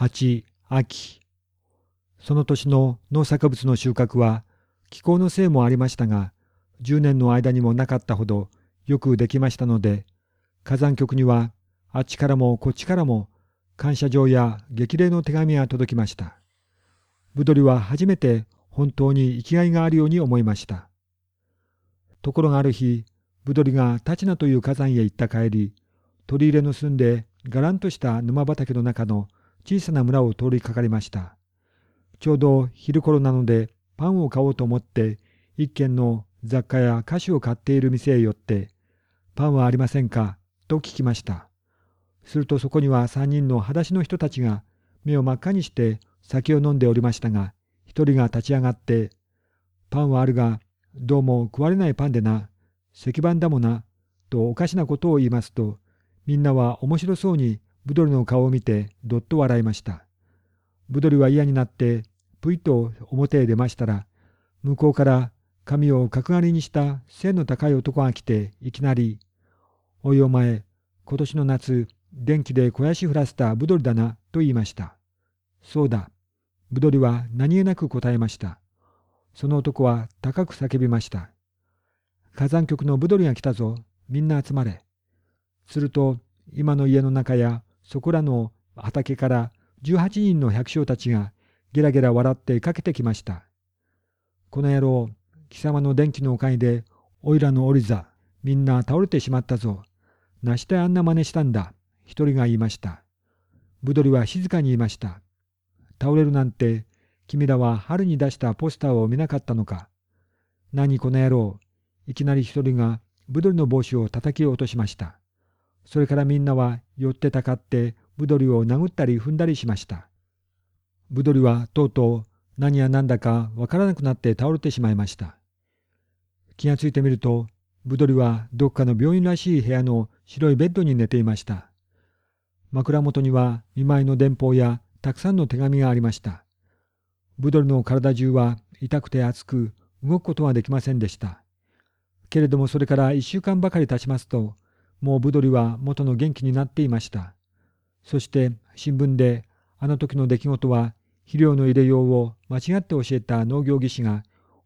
8秋その年の農作物の収穫は気候のせいもありましたが10年の間にもなかったほどよくできましたので火山局にはあっちからもこっちからも感謝状や激励の手紙が届きました。ブドリは初めて本当に生きがいがあるように思いました。ところがある日、ブドリが立名という火山へ行った帰り、取り入れの住んでがらんとした沼畑の中の小さな村を通りかかりました。ちょうど昼頃なのでパンを買おうと思って一軒の雑貨や菓子を買っている店へ寄って「パンはありませんか?」と聞きました。するとそこには三人の裸足の人たちが目を真っ赤にして酒を飲んでおりましたが一人が立ち上がって「パンはあるがどうも食われないパンでな石板だもな」とおかしなことを言いますとみんなは面白そうにブドリの顔を見てどっと笑いました。ブドリは嫌になってぷいと表へ出ましたら向こうから髪を角刈りにした背の高い男が来ていきなり「おいお前今年の夏電気で肥やし降らせたブドリだな」と言いました。そうだ。ブドリは何気なく答えました。その男は高く叫びました。火山局のブドリが来たぞ。みんな集まれ。すると今の家の中やそこらの畑から18人の百姓たちがゲラゲラ笑ってかけてきました。この野郎、貴様の電気のおかげで、おいらのオリザ、みんな倒れてしまったぞ。なしてあんな真似したんだ。一人が言いました。ブドリは静かに言いました。倒れるなんて、君らは春に出したポスターを見なかったのか。何この野郎。いきなり一人がブドリの帽子を叩き落としました。それからみんなは寄ってたかってブドリを殴ったり踏んだりしました。ブドリはとうとう何や何だかわからなくなって倒れてしまいました。気がついてみると、ブドリはどっかの病院らしい部屋の白いベッドに寝ていました。枕元には見舞いの電報やたくさんの手紙がありました。ブドリの体中は痛くて熱く動くことはできませんでした。けれどもそれから一週間ばかり経ちますと、もうブドリは元の元気になっていました。そして新聞であの時の出来事は肥料の入れようを間違って教えた農業技師が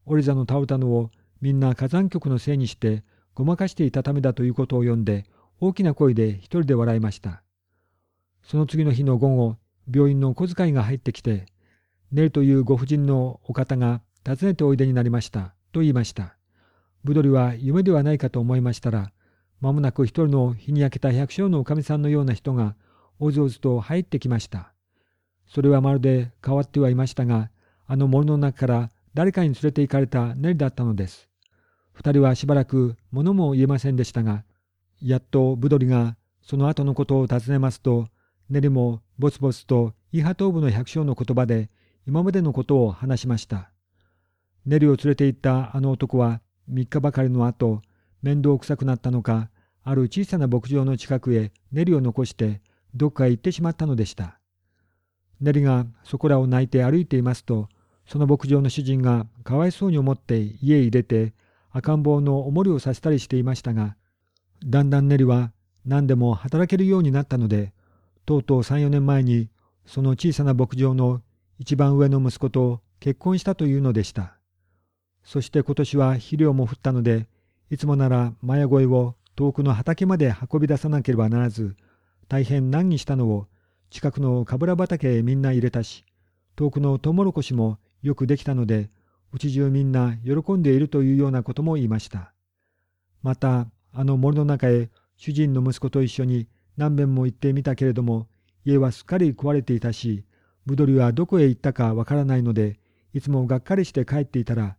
オリザの倒れたのをみんな火山局のせいにしてごまかしていたためだということを読んで大きな声で一人で笑いました。その次の日の午後、病院の小遣いが入ってきて、ネルというご婦人のお方が訪ねておいでになりましたと言いました。ブドリは夢ではないかと思いましたら、間もなく一人の日に焼けた百姓のおかみさんのような人がおずおずと入ってきました。それはまるで変わってはいましたが、あの森の中から誰かに連れて行かれたネリだったのです。二人はしばらく物も言えませんでしたが、やっとブドリがその後のことを尋ねますと、ネリもぼつぼつとイハトーブの百姓の言葉で今までのことを話しました。ネリを連れて行ったあの男は3日ばかりの後、面倒くさくなったのか、ある小さな牧場の近くへネリを残してどっかへ行ってしまったのでした。ネリがそこらを泣いて歩いていますと、その牧場の主人がかわいそうに思って家へ入れて赤ん坊のおもりをさせたりしていましたが、だんだんネリは何でも働けるようになったので、とうとう3、4年前にその小さな牧場の一番上の息子と結婚したというのでした。そして今年は肥料も降ったので、いつもならマヤ声を遠くの畑まで運び出さなければならず、大変難儀したのを近くのかぶら畑へみんな入れたし、遠くのトウモロコシもよくできたので、うち中みんな喜んでいるというようなことも言いました。また、あの森の中へ主人の息子と一緒に何遍も行ってみたけれども、家はすっかり壊れていたし、ブドリはどこへ行ったかわからないので、いつもがっかりして帰っていたら、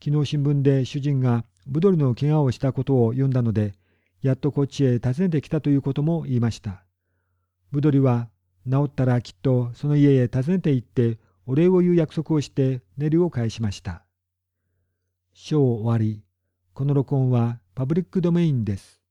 昨日新聞で主人がブドリの怪我をしたことを読んだので、やっとこっちへ訪ねてきたということも言いました。ブドリは治ったらきっとその家へ訪ねて行ってお礼を言う約束をしてネルを返しました。章終わり。この録音はパブリックドメインです。